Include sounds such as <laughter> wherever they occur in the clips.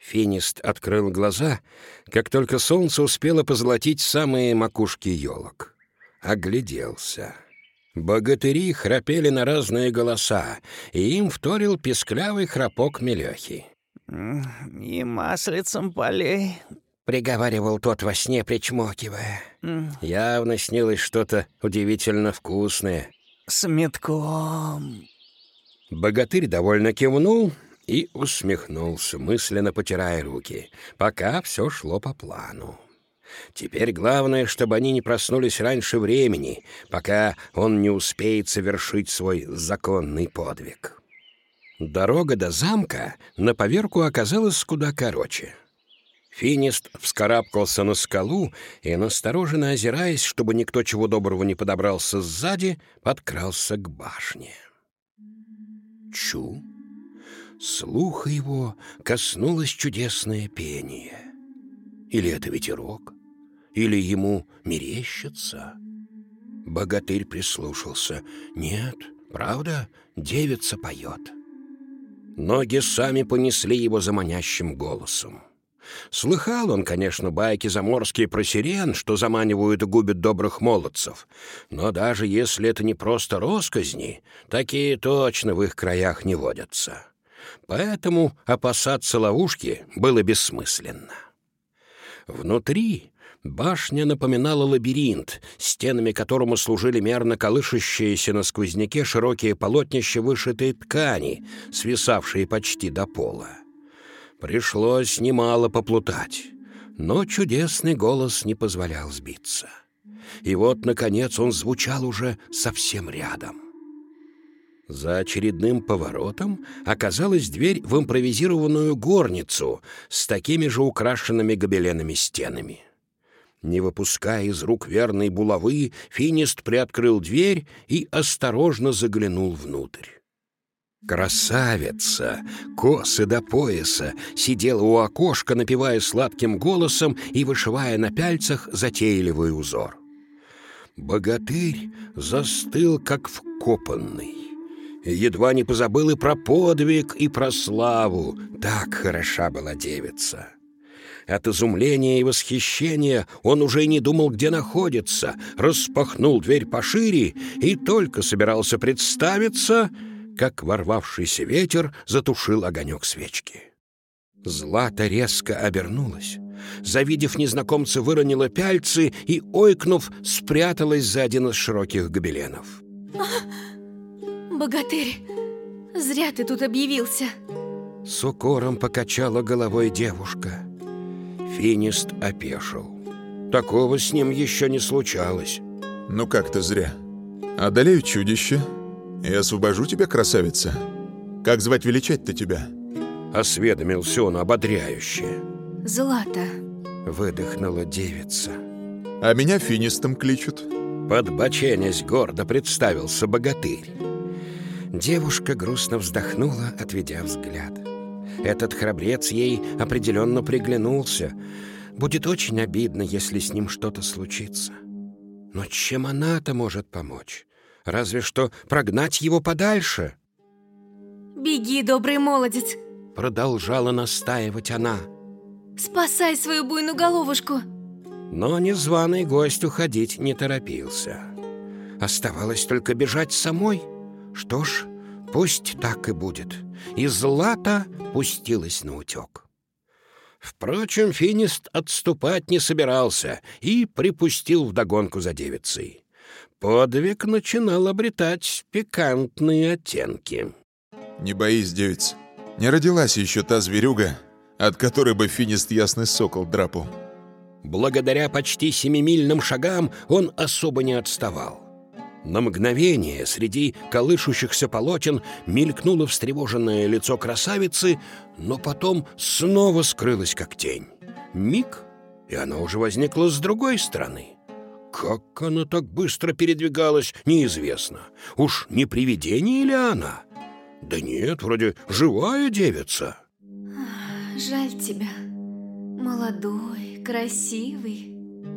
Финист открыл глаза, как только солнце успело позолотить самые макушки елок. Огляделся. Богатыри храпели на разные голоса, и им вторил песклявый храпок Мелехи. «И маслицем полей», — приговаривал тот во сне, причмокивая. Явно снилось что-то удивительно вкусное. «С метком». Богатырь довольно кивнул и усмехнулся, мысленно потирая руки, пока все шло по плану. Теперь главное, чтобы они не проснулись раньше времени, пока он не успеет совершить свой законный подвиг. Дорога до замка на поверку оказалась куда короче. Финист вскарабкался на скалу и, настороженно озираясь, чтобы никто чего доброго не подобрался сзади, подкрался к башне. Чу! Слуха его коснулось чудесное пение. Или это ветерок? Или ему мерещится? Богатырь прислушался. Нет, правда, девица поет. Ноги сами понесли его за манящим голосом. Слыхал он, конечно, байки заморские про сирен, что заманивают и губят добрых молодцев. Но даже если это не просто росказни, такие точно в их краях не водятся поэтому опасаться ловушки было бессмысленно. Внутри башня напоминала лабиринт, стенами которому служили мерно колышущиеся на сквозняке широкие полотнища вышитой ткани, свисавшие почти до пола. Пришлось немало поплутать, но чудесный голос не позволял сбиться. И вот, наконец, он звучал уже совсем рядом — за очередным поворотом оказалась дверь в импровизированную горницу с такими же украшенными гобеленами стенами. Не выпуская из рук верной булавы, финист приоткрыл дверь и осторожно заглянул внутрь. Красавица, косы до пояса, сидела у окошка, напевая сладким голосом и вышивая на пяльцах затейливый узор. Богатырь застыл, как вкопанный едва не позабыл и про подвиг, и про славу. Так хороша была девица. От изумления и восхищения он уже не думал, где находится, распахнул дверь пошире и только собирался представиться, как ворвавшийся ветер затушил огонек свечки. Злата резко обернулась. Завидев незнакомца, выронила пяльцы и, ойкнув, спряталась за один из широких гобеленов. Богатырь, зря ты тут объявился. С укором покачала головой девушка. Финист опешил. Такого с ним еще не случалось. Ну как-то зря. Одолею чудище и освобожу тебя, красавица. Как звать величать-то тебя? Осведомился он ободряюще. Злата. Выдохнула девица. А меня финистом кличут. Подбоченясь гордо представился богатырь. Девушка грустно вздохнула, отведя взгляд. Этот храбрец ей определенно приглянулся. Будет очень обидно, если с ним что-то случится. Но чем она-то может помочь? Разве что прогнать его подальше. «Беги, добрый молодец!» Продолжала настаивать она. «Спасай свою буйную головушку!» Но незваный гость уходить не торопился. Оставалось только бежать самой — что ж, пусть так и будет. И Злата пустилась на утек. Впрочем, Финист отступать не собирался и припустил вдогонку за девицей. Подвиг начинал обретать пикантные оттенки. «Не боись, девица. Не родилась еще та зверюга, от которой бы Финист ясный сокол драпал». Благодаря почти семимильным шагам он особо не отставал. На мгновение среди колышущихся полотен мелькнуло встревоженное лицо красавицы, но потом снова скрылось как тень. Миг, и она уже возникла с другой стороны. Как она так быстро передвигалась, неизвестно. Уж не привидение ли она? Да нет, вроде живая девица. Жаль тебя. Молодой, красивый.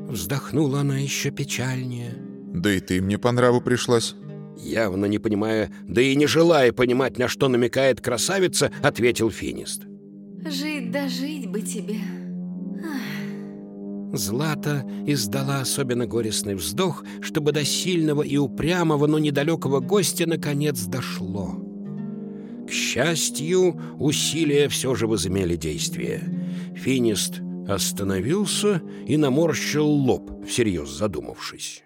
Вздохнула она еще печальнее. Да и ты мне по нраву пришлась. Явно не понимая, да и не желая понимать, на что намекает красавица, ответил Финист. Жить да жить бы тебе. Злата издала особенно горестный вздох, чтобы до сильного и упрямого, но недалекого гостя наконец дошло. К счастью, усилия все же возымели действие. Финист остановился и наморщил лоб, всерьез задумавшись.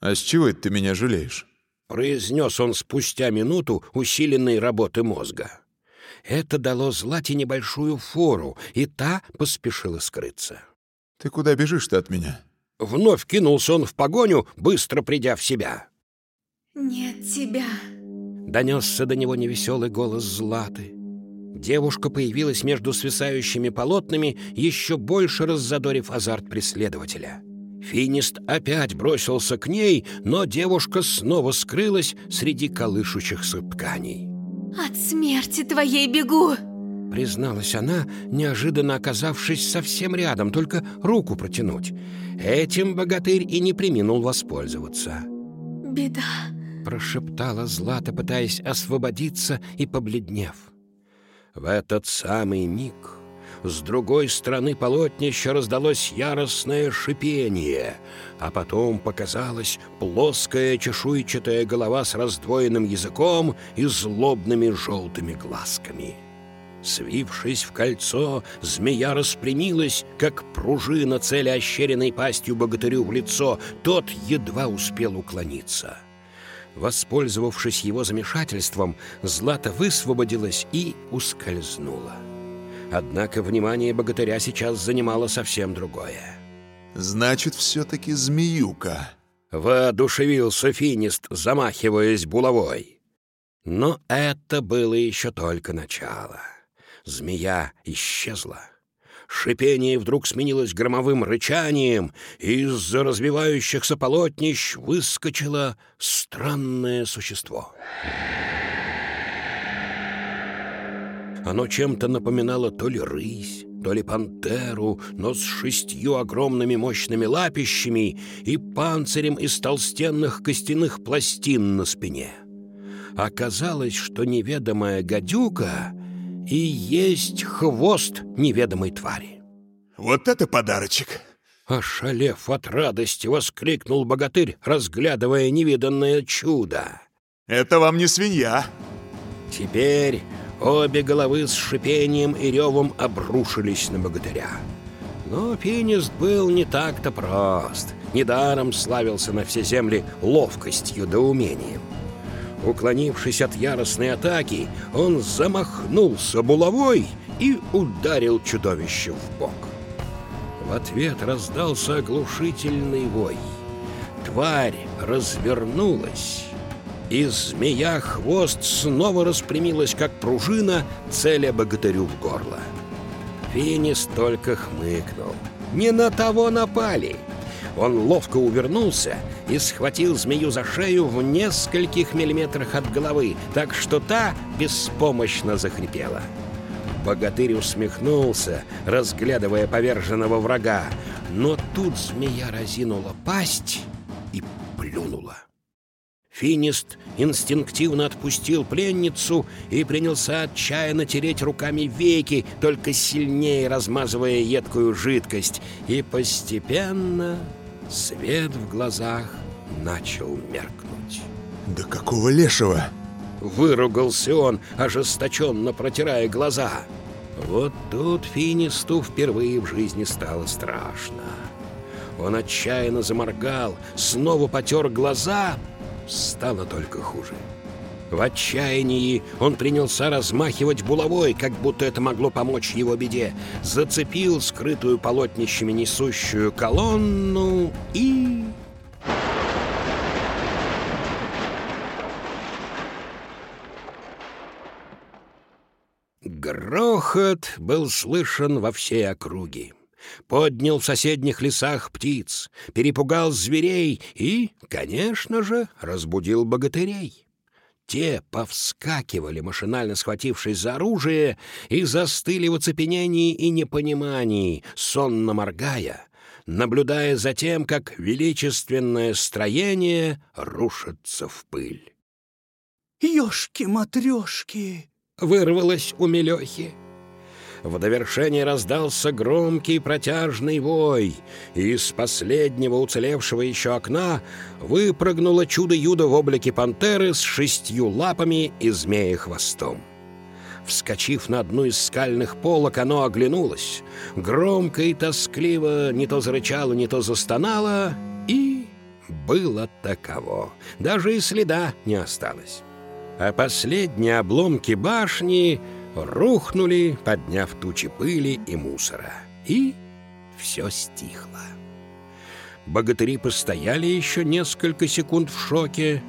«А с чего это ты меня жалеешь?» Произнес он спустя минуту усиленной работы мозга. Это дало Злате небольшую фору, и та поспешила скрыться. «Ты куда бежишь-то от меня?» Вновь кинулся он в погоню, быстро придя в себя. Нет тебя. Донесся до него невеселый голос Златы. Девушка появилась между свисающими полотнами, еще больше раззадорив азарт преследователя. Финист опять бросился к ней, но девушка снова скрылась среди колышущихся тканей. От смерти твоей бегу. Призналась она, неожиданно оказавшись совсем рядом, только руку протянуть. Этим богатырь и не приминул воспользоваться. Беда. Прошептала Злата, пытаясь освободиться и побледнев. В этот самый миг с другой стороны полотнища раздалось яростное шипение, а потом показалась плоская чешуйчатая голова с раздвоенным языком и злобными желтыми глазками. Свившись в кольцо, змея распрямилась, как пружина, целя ощеренной пастью богатырю в лицо. Тот едва успел уклониться. Воспользовавшись его замешательством, Злата высвободилась и ускользнула. Однако внимание богатыря сейчас занимало совсем другое. «Значит, все-таки змеюка». Воодушевился финист, замахиваясь булавой. Но это было еще только начало. Змея исчезла. Шипение вдруг сменилось громовым рычанием, и из-за развивающихся полотнищ выскочило странное существо. Оно чем-то напоминало то ли рысь, то ли пантеру, но с шестью огромными мощными лапищами и панцирем из толстенных костяных пластин на спине. Оказалось, что неведомая гадюка и есть хвост неведомой твари. «Вот это подарочек!» Ошалев от радости, воскликнул богатырь, разглядывая невиданное чудо. «Это вам не свинья!» Теперь обе головы с шипением и ревом обрушились на богатыря. Но пенист был не так-то прост. Недаром славился на все земли ловкостью да умением. Уклонившись от яростной атаки, он замахнулся булавой и ударил чудовище в бок. В ответ раздался оглушительный вой. Тварь развернулась, и змея-хвост снова распрямилась, как пружина, целя богатырю в горло. Финис только хмыкнул. «Не на того напали!» Он ловко увернулся и схватил змею за шею в нескольких миллиметрах от головы, так что та беспомощно захрипела. Богатырь усмехнулся, разглядывая поверженного врага, но тут змея разинула пасть и плюнула. Финист инстинктивно отпустил пленницу и принялся отчаянно тереть руками веки, только сильнее размазывая едкую жидкость, и постепенно Свет в глазах начал меркнуть. «Да какого лешего?» Выругался он, ожесточенно протирая глаза. Вот тут Финисту впервые в жизни стало страшно. Он отчаянно заморгал, снова потер глаза. Стало только хуже. В отчаянии он принялся размахивать булавой, как будто это могло помочь его беде. Зацепил скрытую полотнищами несущую колонну и... Грохот был слышен во всей округе. Поднял в соседних лесах птиц, перепугал зверей и, конечно же, разбудил богатырей. Те повскакивали, машинально схватившись за оружие, и застыли в оцепенении и непонимании, сонно моргая, наблюдая за тем, как величественное строение рушится в пыль. «Ёшки-матрёшки!» Вырвалось у Мелёхи. В довершение раздался громкий протяжный вой, и из последнего уцелевшего еще окна выпрыгнуло чудо-юдо в облике пантеры с шестью лапами и змея хвостом. Вскочив на одну из скальных полок, оно оглянулось. Громко и тоскливо не то зарычало, не то застонало, и было таково. Даже и следа не осталось. А последние обломки башни рухнули, подняв тучи пыли и мусора. И все стихло. Богатыри постояли еще несколько секунд в шоке,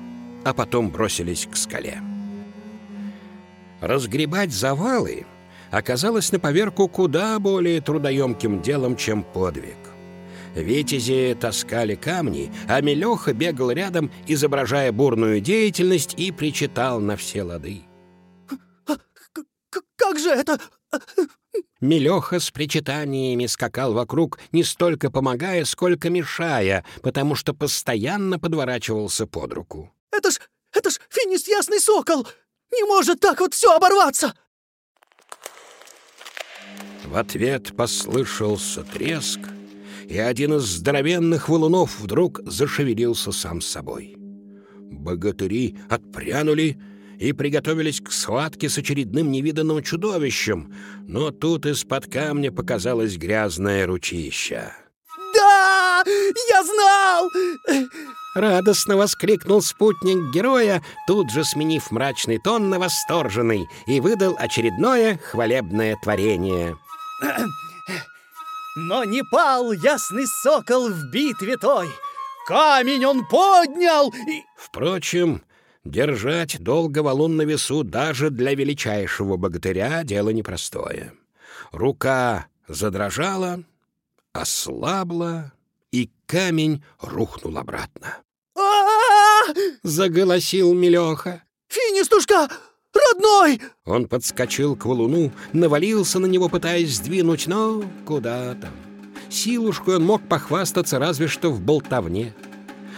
а потом бросились к скале. Разгребать завалы оказалось на поверку куда более трудоемким делом, чем подвиг. Витязи таскали камни, а Мелеха бегал рядом, изображая бурную деятельность, и причитал на все лады. Как же это? Мелеха с причитаниями скакал вокруг, не столько помогая, сколько мешая, потому что постоянно подворачивался под руку. Это ж... это ж финист Ясный Сокол! Не может так вот все оборваться!» В ответ послышался треск, и один из здоровенных валунов вдруг зашевелился сам собой. Богатыри отпрянули и приготовились к схватке с очередным невиданным чудовищем, но тут из-под камня показалось грязное ручище. «Да! Я знал!» Радостно воскликнул спутник героя, тут же сменив мрачный тон на восторженный, и выдал очередное хвалебное творение. Но не пал ясный сокол в битве той. Камень он поднял и... Впрочем, держать долго валун на весу даже для величайшего богатыря дело непростое. Рука задрожала, ослабла, и камень рухнул обратно. Заголосил Мелеха. Финистушка! Родной! Он подскочил к валуну, навалился на него, пытаясь сдвинуть, но куда там. Силушку он мог похвастаться разве что в болтовне.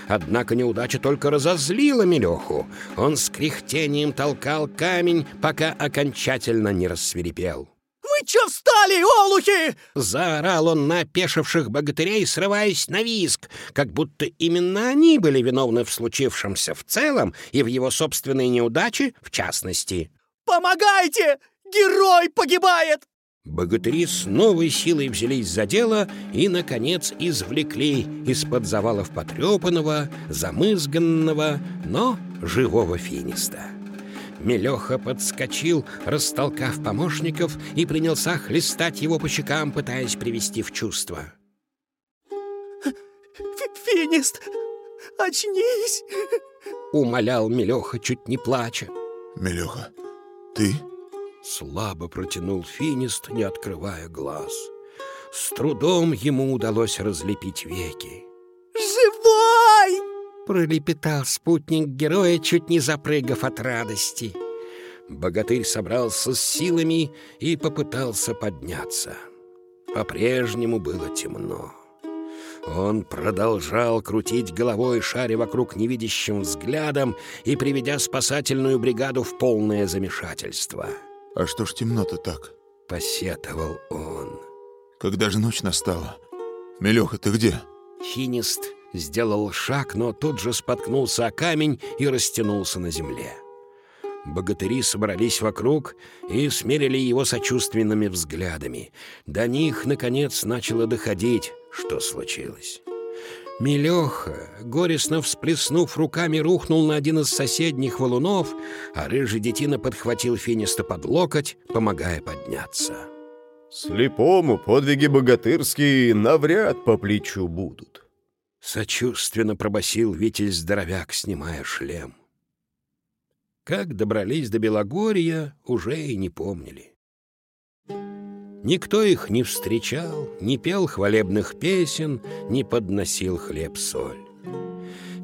Однако неудача только разозлила Мелеху. Он с кряхтением толкал камень, пока окончательно не рассверепел. «Вы чё встали, олухи?» Заорал он на опешивших богатырей, срываясь на виск, как будто именно они были виновны в случившемся в целом и в его собственной неудаче в частности. «Помогайте! Герой погибает!» Богатыри с новой силой взялись за дело и, наконец, извлекли из-под завалов потрепанного, замызганного, но живого финиста. Мелеха подскочил, растолкав помощников, и принялся хлестать его по щекам, пытаясь привести в чувство. «Финист, очнись!» — умолял Мелеха, чуть не плача. Мелеха, ты? Слабо протянул Финист, не открывая глаз. С трудом ему удалось разлепить веки. «Живой!» Пролепетал спутник героя, чуть не запрыгав от радости. Богатырь собрался с силами и попытался подняться. По-прежнему было темно. Он продолжал крутить головой, шаря вокруг невидящим взглядом и приведя спасательную бригаду в полное замешательство. А что ж темно-то так? Посетовал он. Когда же ночь настала? Мелеха, ты где? Финист сделал шаг, но тут же споткнулся о камень и растянулся на земле. Богатыри собрались вокруг и смерили его сочувственными взглядами. До них, наконец, начало доходить, что случилось. Мелеха, горестно всплеснув руками, рухнул на один из соседних валунов, а рыжий детина подхватил Финиста под локоть, помогая подняться. Слепому подвиги богатырские навряд по плечу будут. Сочувственно пробасил Витязь-здоровяк, снимая шлем. Как добрались до Белогорья, уже и не помнили. Никто их не встречал, не пел хвалебных песен, не подносил хлеб-соль.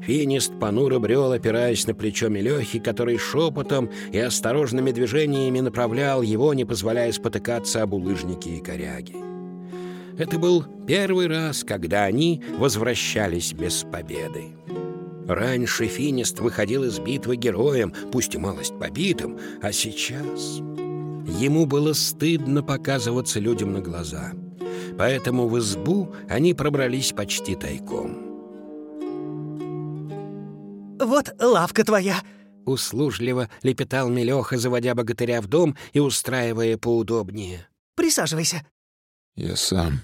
Финист понуро брел, опираясь на плечо Мелехи, который шепотом и осторожными движениями направлял его, не позволяя спотыкаться об улыжники и коряги. Это был первый раз, когда они возвращались без победы. Раньше Финист выходил из битвы героем, пусть и малость побитым, а сейчас... Ему было стыдно показываться людям на глаза. Поэтому в избу они пробрались почти тайком. Вот лавка твоя. Услужливо лепетал Мелеха, заводя богатыря в дом и устраивая поудобнее. Присаживайся. Я сам.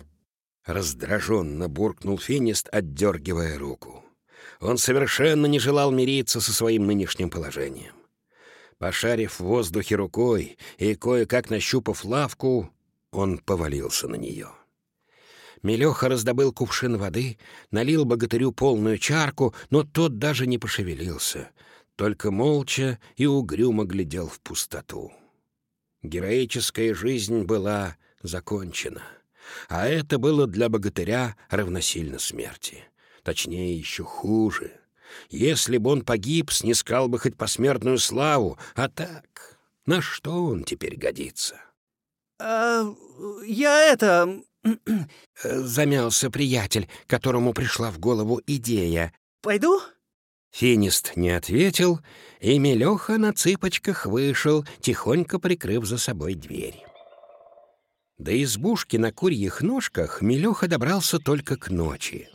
Раздраженно буркнул Финист, отдергивая руку. Он совершенно не желал мириться со своим нынешним положением. Пошарив в воздухе рукой и кое-как нащупав лавку, он повалился на нее. Мелеха раздобыл кувшин воды, налил богатырю полную чарку, но тот даже не пошевелился, только молча и угрюмо глядел в пустоту. Героическая жизнь была закончена, а это было для богатыря равносильно смерти. Точнее, еще хуже. Если бы он погиб, снискал бы хоть посмертную славу, а так, на что он теперь годится? А, я это... Э, замялся приятель, которому пришла в голову идея. Пойду? Финист не ответил, и Мелеха на цыпочках вышел, тихонько прикрыв за собой дверь. До избушки на курьих ножках Мелеха добрался только к ночи.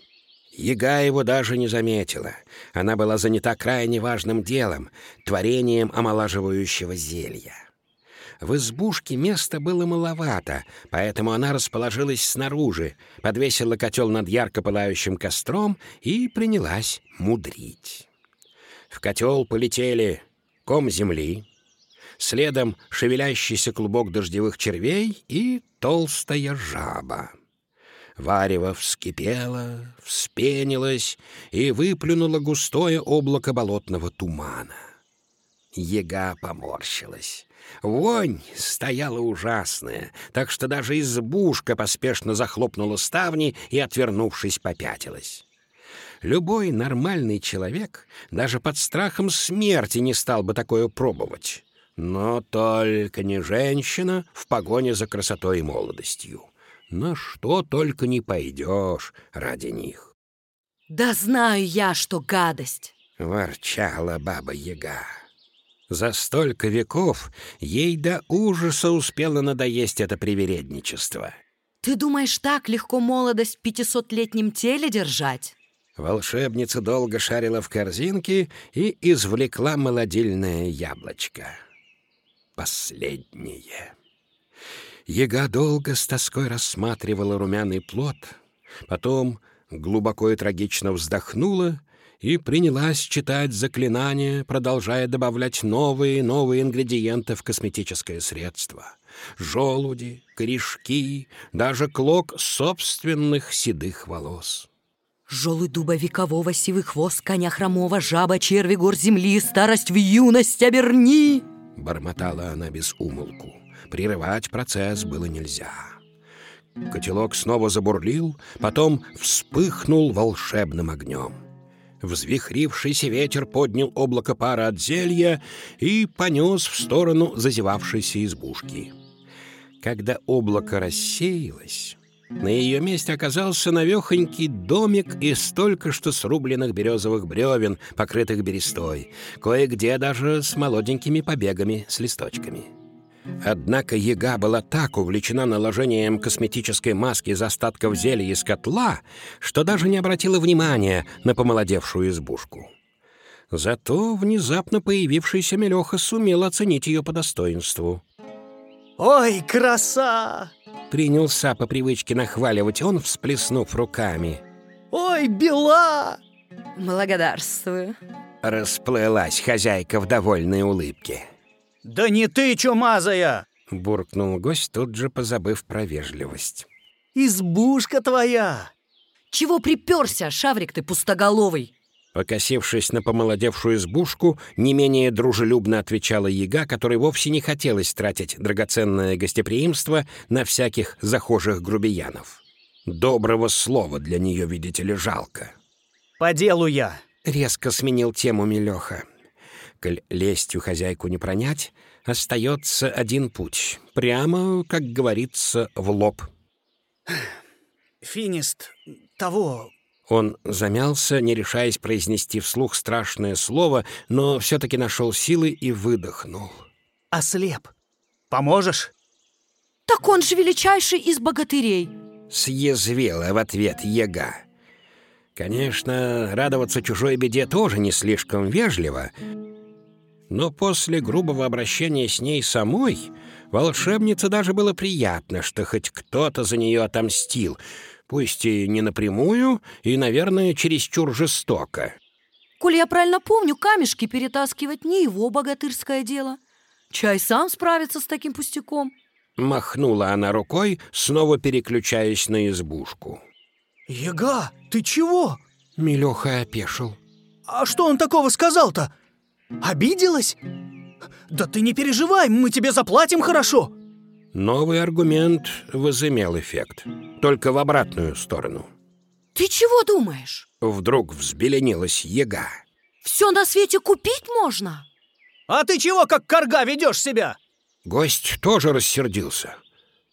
Яга его даже не заметила. Она была занята крайне важным делом — творением омолаживающего зелья. В избушке места было маловато, поэтому она расположилась снаружи, подвесила котел над ярко пылающим костром и принялась мудрить. В котел полетели ком земли, следом шевелящийся клубок дождевых червей и толстая жаба. Варево вскипело, вспенилось и выплюнуло густое облако болотного тумана. Ега поморщилась. Вонь стояла ужасная, так что даже избушка поспешно захлопнула ставни и, отвернувшись, попятилась. Любой нормальный человек даже под страхом смерти не стал бы такое пробовать. Но только не женщина в погоне за красотой и молодостью. На что только не пойдешь ради них. «Да знаю я, что гадость!» — ворчала баба-яга. За столько веков ей до ужаса успело надоесть это привередничество. «Ты думаешь, так легко молодость в пятисотлетнем теле держать?» Волшебница долго шарила в корзинке и извлекла молодильное яблочко. Последнее. Ега долго с тоской рассматривала румяный плод, потом глубоко и трагично вздохнула и принялась читать заклинания, продолжая добавлять новые и новые ингредиенты в косметическое средство. Желуди, корешки, даже клок собственных седых волос. Жолы дуба векового, сивый хвост, коня хромого, жаба, черви, гор земли, старость в юность оберни!» Бормотала она без умолку. Прерывать процесс было нельзя. Котелок снова забурлил, потом вспыхнул волшебным огнем. Взвихрившийся ветер поднял облако пара от зелья и понес в сторону зазевавшейся избушки. Когда облако рассеялось, на ее месте оказался навехонький домик из только что срубленных березовых бревен, покрытых берестой, кое-где даже с молоденькими побегами с листочками. Однако яга была так увлечена наложением косметической маски из остатков зелья из котла, что даже не обратила внимания на помолодевшую избушку. Зато внезапно появившийся Мелеха сумел оценить ее по достоинству. Ой, краса! Принялся по привычке нахваливать он, всплеснув руками. Ой, бела! Благодарствую. Расплылась хозяйка в довольной улыбке. Да не ты, чумазая! Буркнул гость, тут же позабыв про вежливость. Избушка твоя! Чего приперся, шаврик ты пустоголовый? Покосившись на помолодевшую избушку, не менее дружелюбно отвечала яга, которой вовсе не хотелось тратить драгоценное гостеприимство на всяких захожих грубиянов. Доброго слова для нее, видите ли, жалко. По делу я. Резко сменил тему Милеха. Коль лестью хозяйку не пронять, остается один путь. Прямо, как говорится, в лоб. Финист того... Он замялся, не решаясь произнести вслух страшное слово, но все-таки нашел силы и выдохнул. Ослеп. Поможешь? Так он же величайший из богатырей. Съязвила в ответ яга. Конечно, радоваться чужой беде тоже не слишком вежливо, но после грубого обращения с ней самой волшебнице даже было приятно, что хоть кто-то за нее отомстил, пусть и не напрямую, и, наверное, чересчур жестоко. Коль я правильно помню, камешки перетаскивать не его богатырское дело. Чай сам справится с таким пустяком. Махнула она рукой, снова переключаясь на избушку. Яга, ты чего? Милеха опешил. А что он такого сказал-то? Обиделась? Да ты не переживай, мы тебе заплатим хорошо. Новый аргумент возымел эффект, только в обратную сторону. Ты чего думаешь? Вдруг взбеленилась яга. Все на свете купить можно? А ты чего, как корга, ведешь себя? Гость тоже рассердился.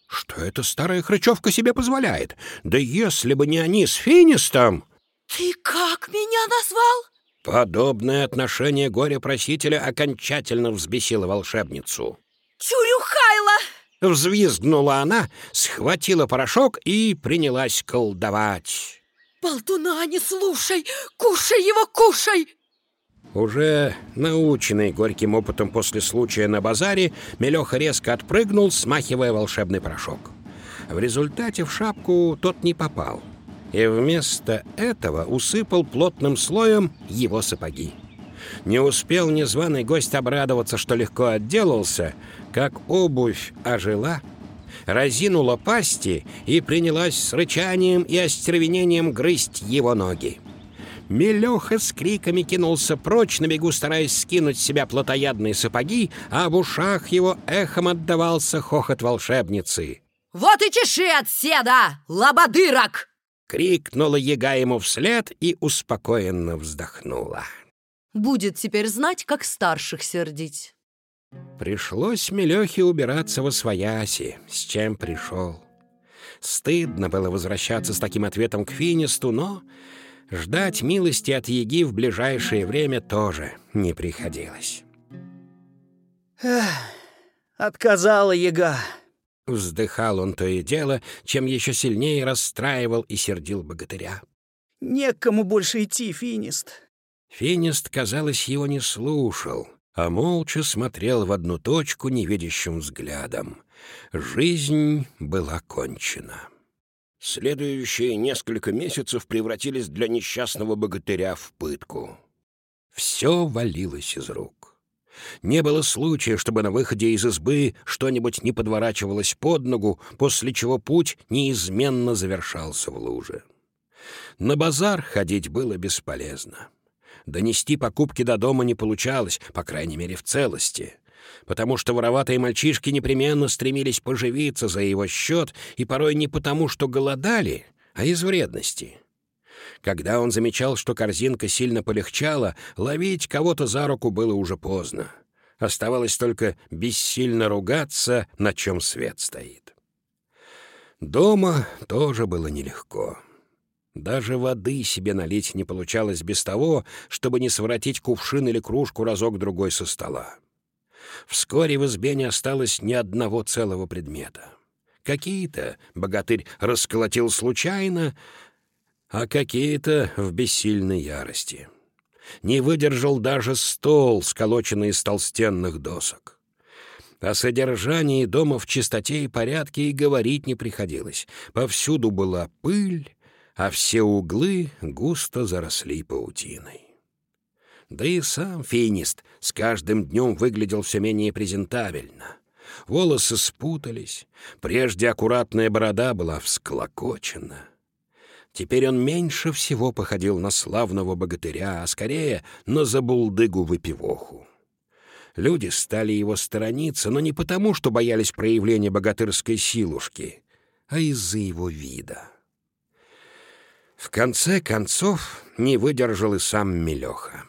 Что эта старая хрычевка себе позволяет? Да если бы не они с Финистом... Ты как меня назвал? Подобное отношение горе-просителя окончательно взбесило волшебницу. Чурюхайло! Взвизгнула она, схватила порошок и принялась колдовать. Болтуна, не слушай! Кушай его, кушай! Уже наученный горьким опытом после случая на базаре, Мелеха резко отпрыгнул, смахивая волшебный порошок. В результате в шапку тот не попал. И вместо этого усыпал плотным слоем его сапоги. Не успел незваный гость обрадоваться, что легко отделался, как обувь ожила, разинула пасти и принялась с рычанием и остервенением грызть его ноги. Мелеха с криками кинулся прочь на бегу, стараясь скинуть с себя плотоядные сапоги, а в ушах его эхом отдавался хохот волшебницы. Вот и чеши от седа, лободырок! Крикнула яга ему вслед и успокоенно вздохнула. Будет теперь знать, как старших сердить. Пришлось Мелехе убираться во свояси, с чем пришел. Стыдно было возвращаться с таким ответом к Финисту, но ждать милости от Еги в ближайшее время тоже не приходилось. Отказала яга. Вздыхал он то и дело, чем еще сильнее расстраивал и сердил богатыря. Некому больше идти, Финист. Финист, казалось, его не слушал, а молча смотрел в одну точку невидящим взглядом. Жизнь была кончена. Следующие несколько месяцев превратились для несчастного богатыря в пытку. Все валилось из рук. Не было случая, чтобы на выходе из избы что-нибудь не подворачивалось под ногу, после чего путь неизменно завершался в луже. На базар ходить было бесполезно. Донести покупки до дома не получалось, по крайней мере, в целости, потому что вороватые мальчишки непременно стремились поживиться за его счет и порой не потому, что голодали, а из вредности. Когда он замечал, что корзинка сильно полегчала, ловить кого-то за руку было уже поздно. Оставалось только бессильно ругаться, на чем свет стоит. Дома тоже было нелегко. Даже воды себе налить не получалось без того, чтобы не своротить кувшин или кружку разок-другой со стола. Вскоре в избе не осталось ни одного целого предмета. Какие-то богатырь расколотил случайно, а какие-то в бессильной ярости. Не выдержал даже стол, сколоченный из толстенных досок. О содержании дома в чистоте и порядке и говорить не приходилось. Повсюду была пыль, а все углы густо заросли паутиной. Да и сам финист с каждым днем выглядел все менее презентабельно. Волосы спутались, прежде аккуратная борода была всклокочена. Теперь он меньше всего походил на славного богатыря, а скорее на забулдыгу-выпивоху. Люди стали его сторониться, но не потому, что боялись проявления богатырской силушки, а из-за его вида. В конце концов не выдержал и сам Мелеха.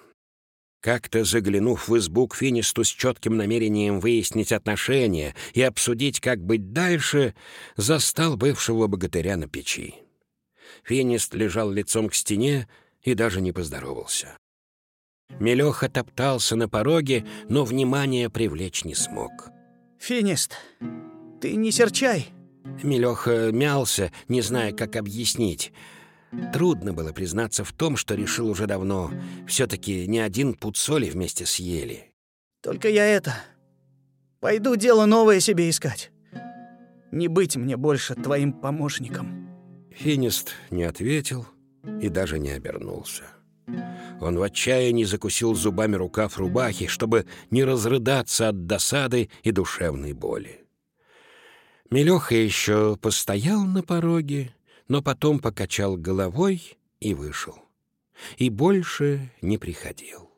Как-то заглянув в избу к Финисту с четким намерением выяснить отношения и обсудить, как быть дальше, застал бывшего богатыря на печи. Финист лежал лицом к стене и даже не поздоровался. Мелеха топтался на пороге, но внимания привлечь не смог. Финист, ты не серчай. Милеха мялся, не зная, как объяснить. Трудно было признаться в том, что решил уже давно. Все-таки не один пуд соли вместе съели. Только я это... Пойду дело новое себе искать. Не быть мне больше твоим помощником. Финист не ответил и даже не обернулся. Он в отчаянии закусил зубами рукав рубахи, чтобы не разрыдаться от досады и душевной боли. Мелеха еще постоял на пороге, но потом покачал головой и вышел. И больше не приходил.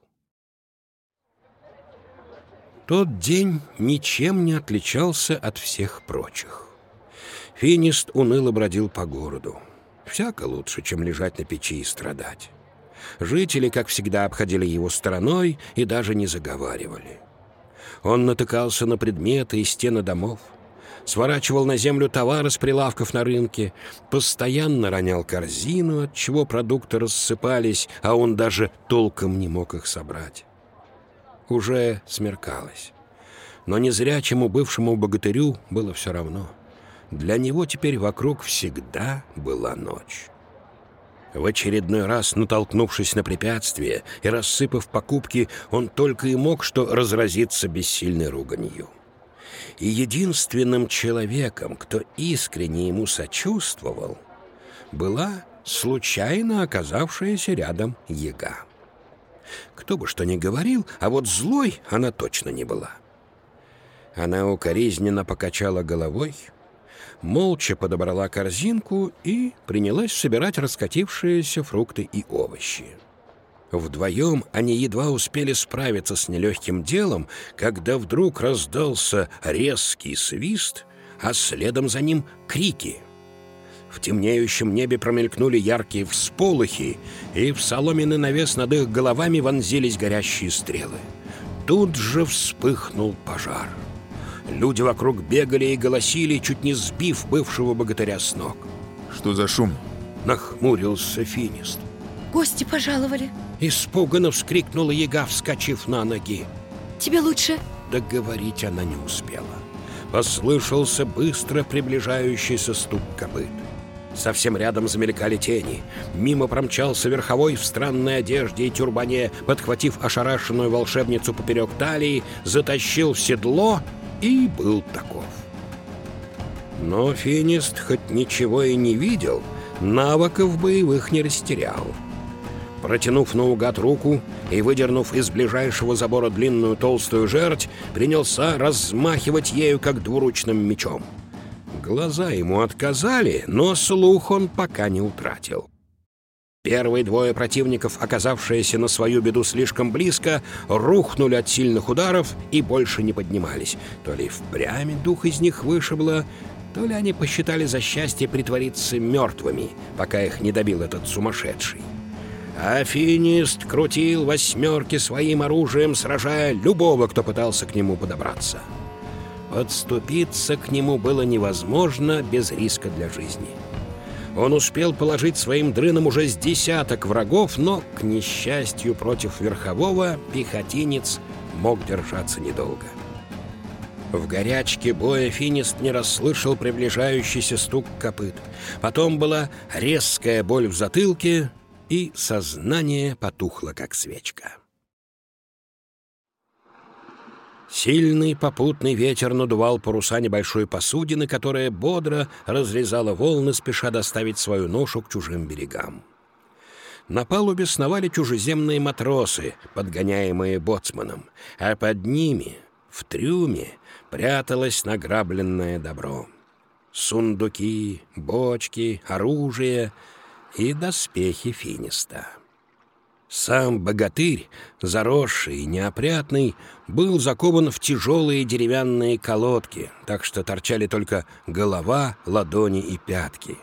Тот день ничем не отличался от всех прочих. Финист уныло бродил по городу. Всяко лучше, чем лежать на печи и страдать. Жители, как всегда, обходили его стороной и даже не заговаривали. Он натыкался на предметы и стены домов, сворачивал на землю товары с прилавков на рынке, постоянно ронял корзину, от чего продукты рассыпались, а он даже толком не мог их собрать. Уже смеркалось. Но незрячему бывшему богатырю было все равно. Для него теперь вокруг всегда была ночь. В очередной раз, натолкнувшись на препятствие и рассыпав покупки, он только и мог что разразиться бессильной руганью. И единственным человеком, кто искренне ему сочувствовал, была случайно оказавшаяся рядом яга. Кто бы что ни говорил, а вот злой она точно не была. Она укоризненно покачала головой, молча подобрала корзинку и принялась собирать раскатившиеся фрукты и овощи. Вдвоем они едва успели справиться с нелегким делом, когда вдруг раздался резкий свист, а следом за ним крики — в темнеющем небе промелькнули яркие всполохи, и в соломенный навес над их головами вонзились горящие стрелы. Тут же вспыхнул пожар. Люди вокруг бегали и голосили, чуть не сбив бывшего богатыря с ног. Что за шум? Нахмурился Финист. Гости пожаловали. Испуганно вскрикнула яга, вскочив на ноги. Тебе лучше? Договорить она не успела. Послышался быстро приближающийся стук копыт. Совсем рядом замелькали тени. Мимо промчался верховой в странной одежде и тюрбане, подхватив ошарашенную волшебницу поперек талии, затащил в седло и был таков. Но финист хоть ничего и не видел, навыков боевых не растерял. Протянув наугад руку и выдернув из ближайшего забора длинную толстую жердь, принялся размахивать ею, как двуручным мечом. Глаза ему отказали, но слух он пока не утратил. Первые двое противников, оказавшиеся на свою беду слишком близко, рухнули от сильных ударов и больше не поднимались. То ли впрямь дух из них вышибло, то ли они посчитали за счастье притвориться мертвыми, пока их не добил этот сумасшедший. Афинист крутил восьмерки своим оружием, сражая любого, кто пытался к нему подобраться. Подступиться к нему было невозможно без риска для жизни. Он успел положить своим дрыном уже с десяток врагов, но, к несчастью, против верхового пехотинец мог держаться недолго. В горячке боя Финист не расслышал приближающийся стук копыт. Потом была резкая боль в затылке, и сознание потухло, как свечка. Сильный попутный ветер надувал паруса небольшой посудины, которая бодро разрезала волны, спеша доставить свою ношу к чужим берегам. На палубе сновали чужеземные матросы, подгоняемые боцманом, а под ними, в трюме, пряталось награбленное добро. Сундуки, бочки, оружие и доспехи финиста. Сам богатырь, заросший и неопрятный, был закован в тяжелые деревянные колодки, так что торчали только голова, ладони и пятки.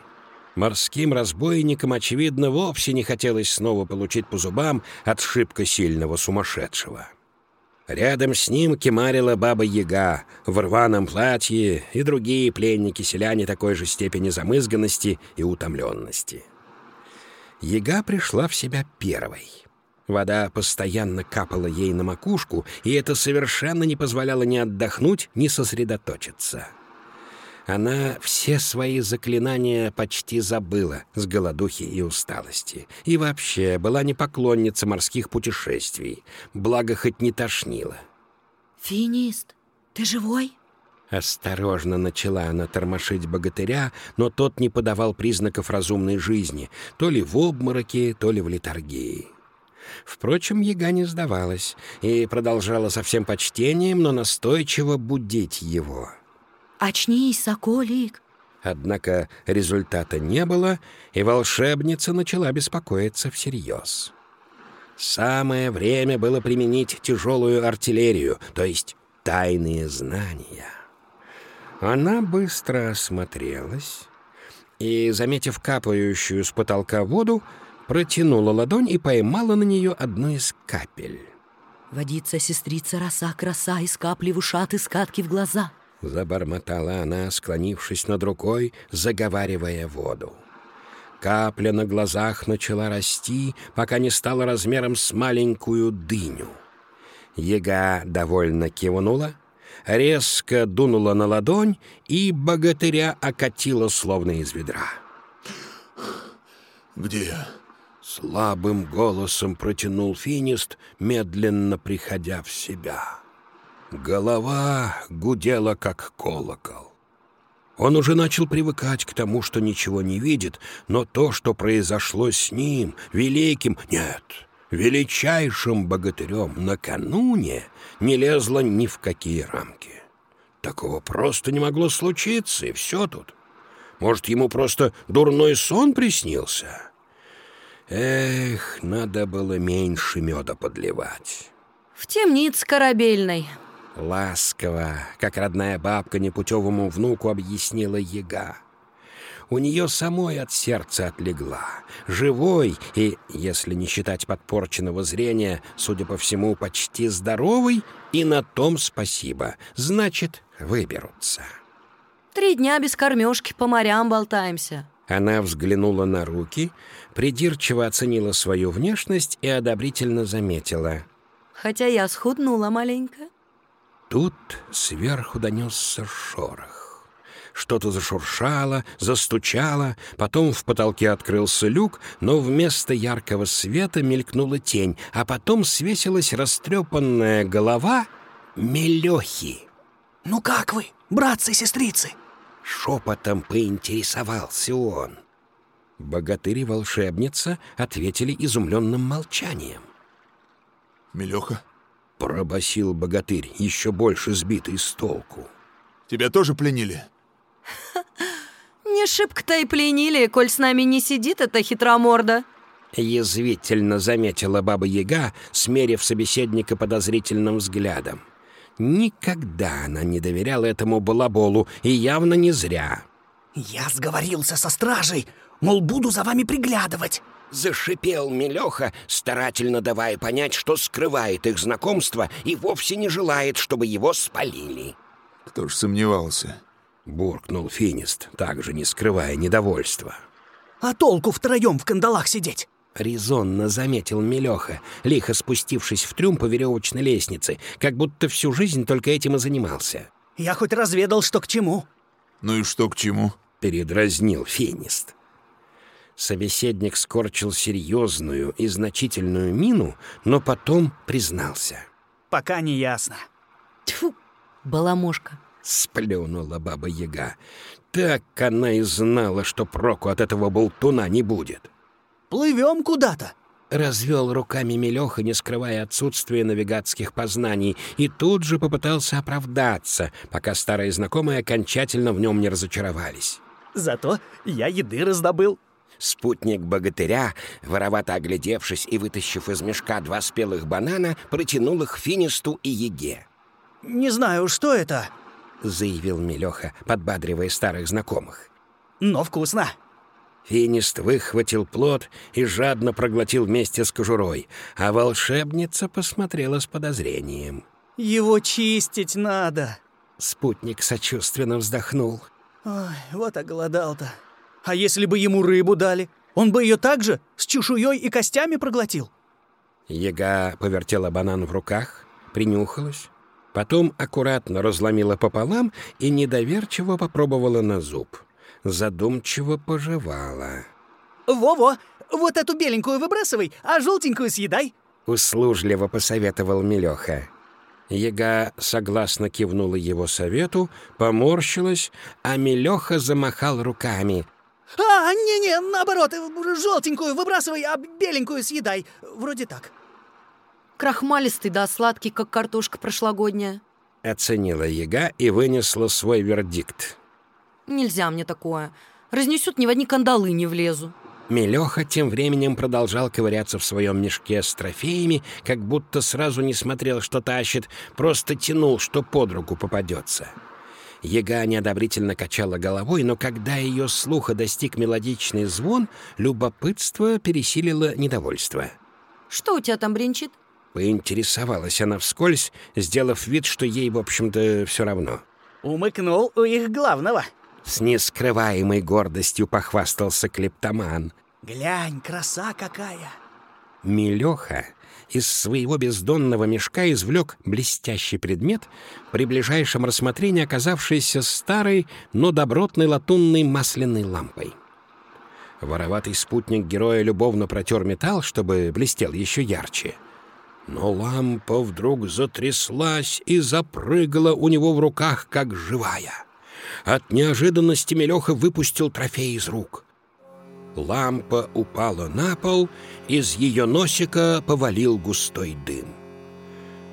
Морским разбойникам, очевидно, вовсе не хотелось снова получить по зубам от шибко сильного сумасшедшего. Рядом с ним кемарила баба-яга в рваном платье и другие пленники-селяне такой же степени замызганности и утомленности. Яга пришла в себя первой. Вода постоянно капала ей на макушку, и это совершенно не позволяло ни отдохнуть, ни сосредоточиться. Она все свои заклинания почти забыла с голодухи и усталости. И вообще была не поклонница морских путешествий, благо хоть не тошнила. Финист, ты живой? Осторожно начала она тормошить богатыря, но тот не подавал признаков разумной жизни, то ли в обмороке, то ли в литургии. Впрочем, яга не сдавалась и продолжала со всем почтением, но настойчиво будить его. Очнись, соколик. Однако результата не было, и волшебница начала беспокоиться всерьез. Самое время было применить тяжелую артиллерию, то есть тайные знания. Она быстро осмотрелась и, заметив капающую с потолка воду, протянула ладонь и поймала на нее одну из капель. Водится сестрица роса, краса, из капли в ушат, из катки в глаза. Забормотала она, склонившись над рукой, заговаривая воду. Капля на глазах начала расти, пока не стала размером с маленькую дыню. Яга довольно кивнула, резко дунула на ладонь и богатыря окатила словно из ведра. Где я? Слабым голосом протянул финист, медленно приходя в себя. Голова гудела, как колокол. Он уже начал привыкать к тому, что ничего не видит, но то, что произошло с ним, великим, нет, величайшим богатырем накануне, не лезло ни в какие рамки. Такого просто не могло случиться, и все тут. Может, ему просто дурной сон приснился? Эх, надо было меньше меда подливать. В темнице корабельной. Ласково, как родная бабка непутевому внуку объяснила яга. У нее самой от сердца отлегла. Живой и, если не считать подпорченного зрения, судя по всему, почти здоровый, и на том спасибо. Значит, выберутся. Три дня без кормежки по морям болтаемся. Она взглянула на руки, придирчиво оценила свою внешность и одобрительно заметила. Хотя я схуднула маленько. Тут сверху донесся шорох. Что-то зашуршало, застучало, потом в потолке открылся люк, но вместо яркого света мелькнула тень, а потом свесилась растрепанная голова Мелехи. «Ну как вы, братцы и сестрицы?» Шепотом поинтересовался он. Богатырь и волшебница ответили изумленным молчанием. Мелеха, Пробасил богатырь, еще больше сбитый с толку. тебя тоже пленили? Не шибко-то и пленили, коль с нами не сидит эта хитроморда. Язвительно заметила баба-яга, смерив собеседника подозрительным взглядом. Никогда она не доверяла этому балаболу, и явно не зря. «Я сговорился со стражей, мол, буду за вами приглядывать». Зашипел Мелеха, старательно давая понять, что скрывает их знакомство и вовсе не желает, чтобы его спалили. Кто ж сомневался? Буркнул Финист, также не скрывая недовольства. А толку втроем в кандалах сидеть? Резонно заметил Мелеха, лихо спустившись в трюм по веревочной лестнице, как будто всю жизнь только этим и занимался. Я хоть разведал, что к чему. Ну и что к чему? Передразнил Финист. Собеседник скорчил серьезную и значительную мину, но потом признался. Пока не ясно. Тьфу, баламошка. Сплюнула баба Яга. Так она и знала, что проку от этого болтуна не будет. Плывем куда-то. Развел руками Мелеха, не скрывая отсутствия навигатских познаний, и тут же попытался оправдаться, пока старые знакомые окончательно в нем не разочаровались. Зато я еды раздобыл. Спутник богатыря, воровато оглядевшись и вытащив из мешка два спелых банана, протянул их Финисту и Еге. Не знаю, что это, Заявил Мелеха, подбадривая старых знакомых. но вкусно. Финист выхватил плод и жадно проглотил вместе с кожурой, а волшебница посмотрела с подозрением. Его чистить надо. Спутник сочувственно вздохнул. Ой, вот оголодал-то. А если бы ему рыбу дали, он бы ее также с чешуей и костями проглотил. Яга повертела банан в руках, принюхалась, потом аккуратно разломила пополам и недоверчиво попробовала на зуб. Задумчиво пожевала. Во-во, вот эту беленькую выбрасывай, а желтенькую съедай. Услужливо посоветовал Милеха. Яга согласно кивнула его совету, поморщилась, а Милеха замахал руками. А, не-не, наоборот, желтенькую выбрасывай, а беленькую съедай. Вроде так. Крахмалистый да сладкий, как картошка прошлогодняя. Оценила Яга и вынесла свой вердикт. Нельзя мне такое. Разнесут ни в одни кандалы не влезу. Мелеха тем временем продолжал ковыряться в своем мешке с трофеями, как будто сразу не смотрел, что тащит, просто тянул, что под руку попадется. Яга неодобрительно качала головой, но когда ее слуха достиг мелодичный звон, любопытство пересилило недовольство. Что у тебя там бренчит? Поинтересовалась она вскользь, сделав вид, что ей, в общем-то, все равно. Умыкнул у их главного. С нескрываемой гордостью похвастался клептоман. Глянь, краса какая! Милеха из своего бездонного мешка извлек блестящий предмет, при ближайшем рассмотрении оказавшийся старой, но добротной латунной масляной лампой. Вороватый спутник героя любовно протер металл, чтобы блестел еще ярче. Но лампа вдруг затряслась и запрыгала у него в руках, как живая — от неожиданности Мелеха выпустил трофей из рук. Лампа упала на пол, из ее носика повалил густой дым.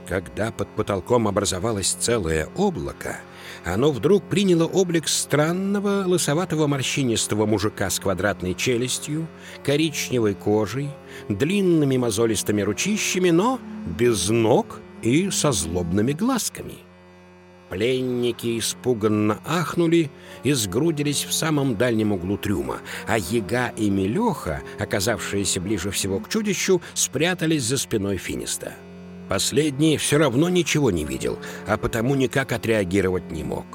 Когда под потолком образовалось целое облако, оно вдруг приняло облик странного лысоватого морщинистого мужика с квадратной челюстью, коричневой кожей, длинными мозолистыми ручищами, но без ног и со злобными глазками. Пленники испуганно ахнули и сгрудились в самом дальнем углу трюма, а Яга и Мелеха, оказавшиеся ближе всего к чудищу, спрятались за спиной Финиста. Последний все равно ничего не видел, а потому никак отреагировать не мог.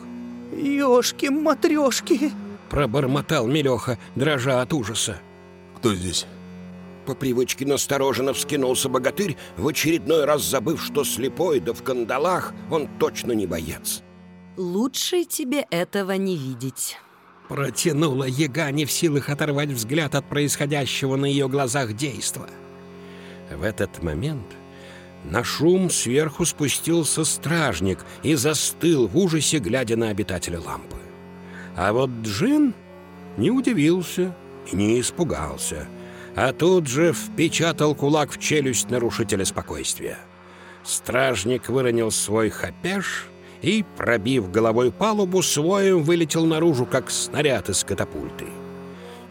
«Ёшки-матрёшки!» — пробормотал Мелеха, дрожа от ужаса. Кто здесь? По привычке настороженно вскинулся богатырь, в очередной раз забыв, что слепой, да в кандалах он точно не боец. Лучше тебе этого не видеть. Протянула яга, не в силах оторвать взгляд от происходящего на ее глазах действа. В этот момент на шум сверху спустился стражник и застыл в ужасе, глядя на обитателя лампы. А вот Джин не удивился и не испугался — а тут же впечатал кулак в челюсть нарушителя спокойствия. Стражник выронил свой хапеш и, пробив головой палубу, своим вылетел наружу, как снаряд из катапульты.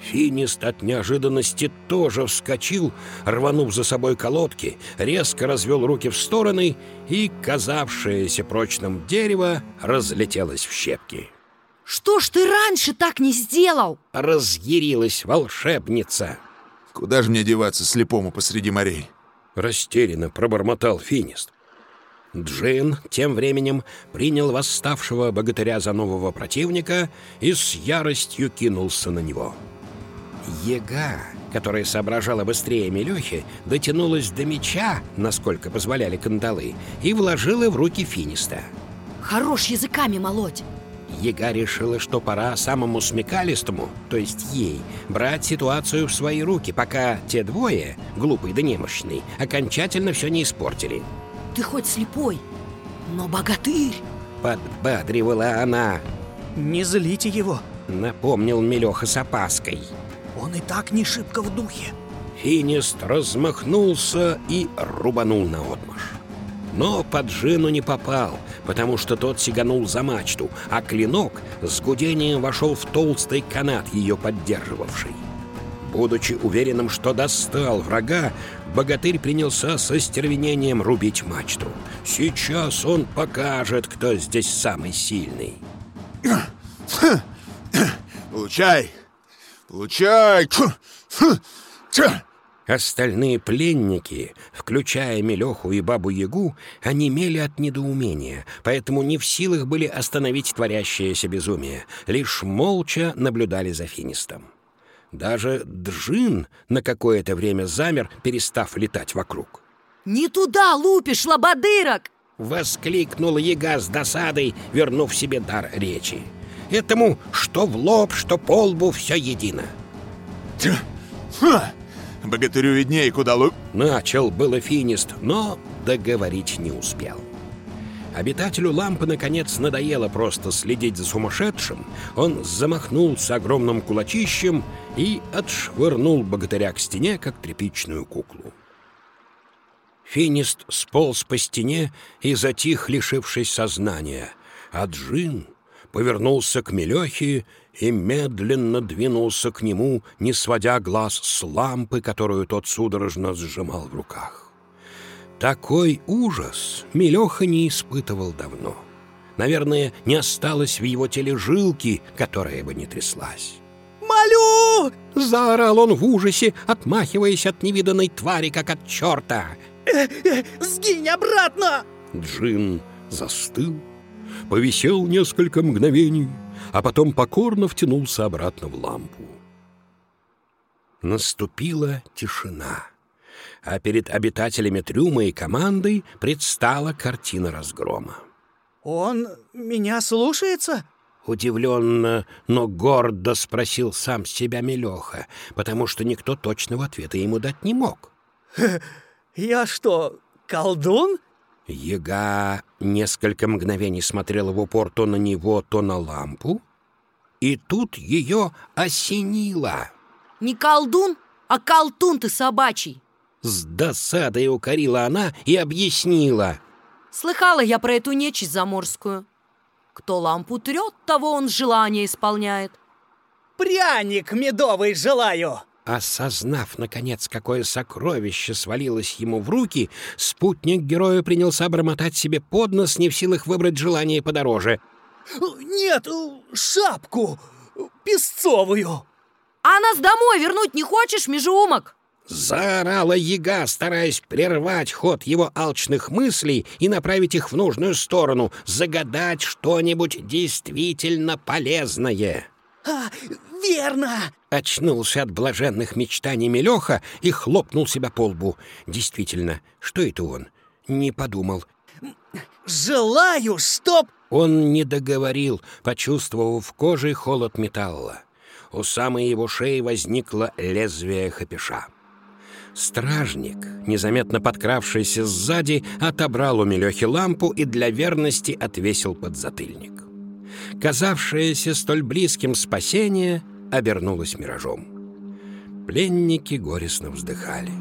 Финист от неожиданности тоже вскочил, рванув за собой колодки, резко развел руки в стороны, и казавшееся прочным дерево разлетелось в щепки. «Что ж ты раньше так не сделал?» Разъярилась волшебница. Куда же мне деваться слепому посреди морей? Растерянно пробормотал Финист. Джин тем временем принял восставшего богатыря за нового противника и с яростью кинулся на него. Ега, которая соображала быстрее Мелехи, дотянулась до меча, насколько позволяли кандалы, и вложила в руки Финиста. Хорош языками молоть! Ега решила, что пора самому смекалистому, то есть ей, брать ситуацию в свои руки, пока те двое, глупый да немощный, окончательно все не испортили. Ты хоть слепой, но богатырь! Подбадривала она. Не злите его. Напомнил Мелеха с опаской. Он и так не шибко в духе. Финист размахнулся и рубанул на отмашь но под Джину не попал, потому что тот сиганул за мачту, а клинок с гудением вошел в толстый канат, ее поддерживавший. Будучи уверенным, что достал врага, богатырь принялся со стервенением рубить мачту. Сейчас он покажет, кто здесь самый сильный. Получай! Получай! Остальные пленники, включая Мелеху и Бабу-Ягу, онемели от недоумения, поэтому не в силах были остановить творящееся безумие, лишь молча наблюдали за Финистом. Даже Джин на какое-то время замер, перестав летать вокруг. Не туда лупишь, лободырок! Воскликнул яга с досадой, вернув себе дар речи. Этому что в лоб, что по лбу все едино. Тьфу! Ха! Богатырю виднее, куда луп... Начал было финист, но договорить не успел. Обитателю лампы, наконец, надоело просто следить за сумасшедшим. Он замахнулся огромным кулачищем и отшвырнул богатыря к стене, как тряпичную куклу. Финист сполз по стене и затих, лишившись сознания, а Джин повернулся к Мелехе и медленно двинулся к нему, не сводя глаз с лампы, которую тот судорожно сжимал в руках. Такой ужас Мелеха не испытывал давно. Наверное, не осталось в его теле жилки, которая бы не тряслась. «Молю!» — заорал он в ужасе, отмахиваясь от невиданной твари, как от черта. Э, э, «Сгинь обратно!» Джин застыл, повисел несколько мгновений, а потом покорно втянулся обратно в лампу. Наступила тишина, а перед обитателями трюма и командой предстала картина разгрома. «Он меня слушается?» Удивленно, но гордо спросил сам себя Мелеха, потому что никто точного ответа ему дать не мог. <laughs> «Я что, колдун?» Яга несколько мгновений смотрела в упор то на него, то на лампу, и тут ее осенило. Не колдун, а колтун ты собачий. С досадой укорила она и объяснила. Слыхала я про эту нечисть заморскую. Кто лампу трет, того он желание исполняет. «Пряник медовый желаю!» Осознав, наконец, какое сокровище свалилось ему в руки, спутник героя принялся бормотать себе под нос, не в силах выбрать желание подороже. «Нет, шапку песцовую!» «А нас домой вернуть не хочешь, межеумок?» Заорала яга, стараясь прервать ход его алчных мыслей и направить их в нужную сторону, загадать что-нибудь действительно полезное. «А, верно!» Очнулся от блаженных мечтаний Мелеха и хлопнул себя по лбу. Действительно, что это он? Не подумал. «Желаю, чтоб...» Он не договорил, почувствовав кожей холод металла. У самой его шеи возникло лезвие хапиша. Стражник, незаметно подкравшийся сзади, отобрал у Мелехи лампу и для верности отвесил подзатыльник. Казавшееся столь близким спасение обернулось миражом. Пленники горестно вздыхали.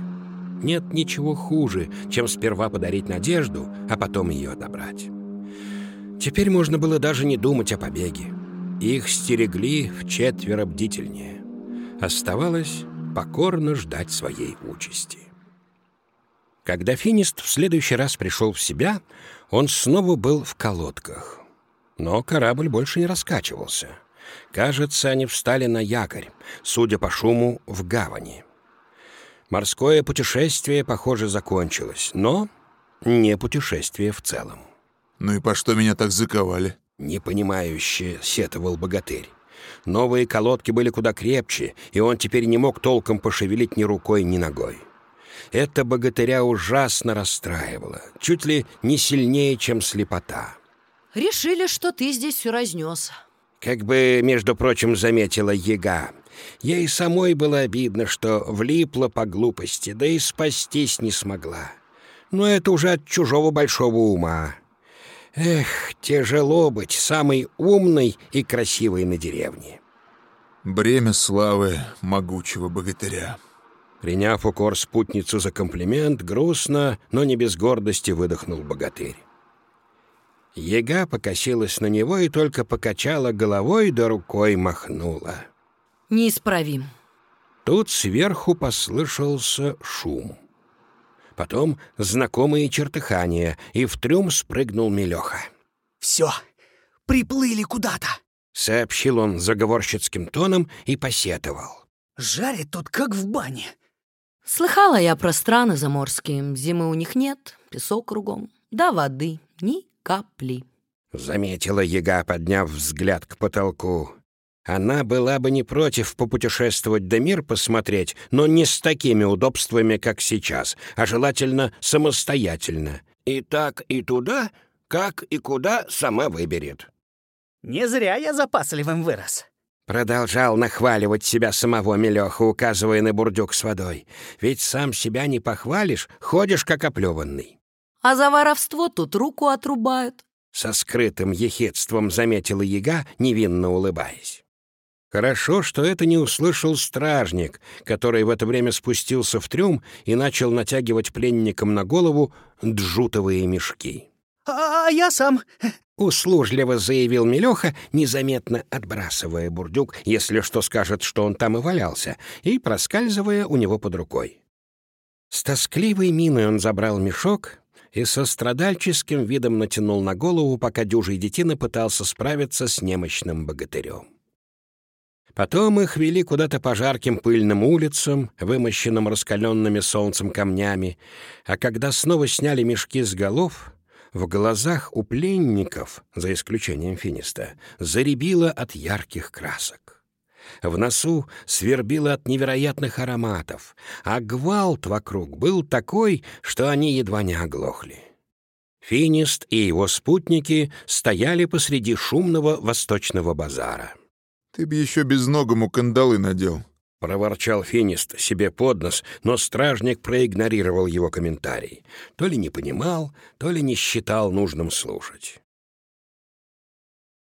Нет ничего хуже, чем сперва подарить надежду, а потом ее отобрать. Теперь можно было даже не думать о побеге. Их стерегли в четверо бдительнее. Оставалось покорно ждать своей участи. Когда финист в следующий раз пришел в себя, он снова был в колодках. Но корабль больше не раскачивался. Кажется, они встали на якорь, судя по шуму, в гавани. Морское путешествие, похоже, закончилось, но не путешествие в целом. Ну и по что меня так заковали? Непонимающе сетовал богатырь. Новые колодки были куда крепче, и он теперь не мог толком пошевелить ни рукой, ни ногой. Это богатыря ужасно расстраивало, чуть ли не сильнее, чем слепота. Решили, что ты здесь все разнес. Как бы, между прочим, заметила яга. Ей самой было обидно, что влипла по глупости, да и спастись не смогла. Но это уже от чужого большого ума. Эх, тяжело быть самой умной и красивой на деревне. Бремя славы могучего богатыря. Приняв укор спутницу за комплимент, грустно, но не без гордости выдохнул богатырь. Ега покосилась на него и только покачала головой да рукой махнула. Неисправим. Тут сверху послышался шум. Потом знакомые чертыхания, и в трюм спрыгнул Мелеха. «Все, приплыли куда-то!» — сообщил он заговорщицким тоном и посетовал. «Жарит тут, как в бане!» Слыхала я про страны заморские. Зимы у них нет, песок кругом. Да воды ни капли. Заметила яга, подняв взгляд к потолку. Она была бы не против попутешествовать до мир посмотреть, но не с такими удобствами, как сейчас, а желательно самостоятельно. И так, и туда, как и куда сама выберет. Не зря я запасливым вырос. Продолжал нахваливать себя самого Мелёха, указывая на бурдюк с водой. Ведь сам себя не похвалишь, ходишь как оплеванный. А за воровство тут руку отрубают. Со скрытым ехидством заметила яга, невинно улыбаясь. Хорошо, что это не услышал стражник, который в это время спустился в трюм и начал натягивать пленникам на голову джутовые мешки. А, я сам. Услужливо заявил Мелёха, незаметно отбрасывая бурдюк, если что скажет, что он там и валялся, и проскальзывая у него под рукой. С тоскливой миной он забрал мешок и со страдальческим видом натянул на голову, пока дюжий детина пытался справиться с немощным богатырем. Потом их вели куда-то по жарким пыльным улицам, вымощенным раскаленными солнцем камнями, а когда снова сняли мешки с голов, в глазах у пленников, за исключением финиста, заребило от ярких красок. В носу свербило от невероятных ароматов, а гвалт вокруг был такой, что они едва не оглохли. Финист и его спутники стояли посреди шумного восточного базара. Ты б еще безногому кандалы надел. — проворчал Финист себе под нос, но стражник проигнорировал его комментарий. То ли не понимал, то ли не считал нужным слушать.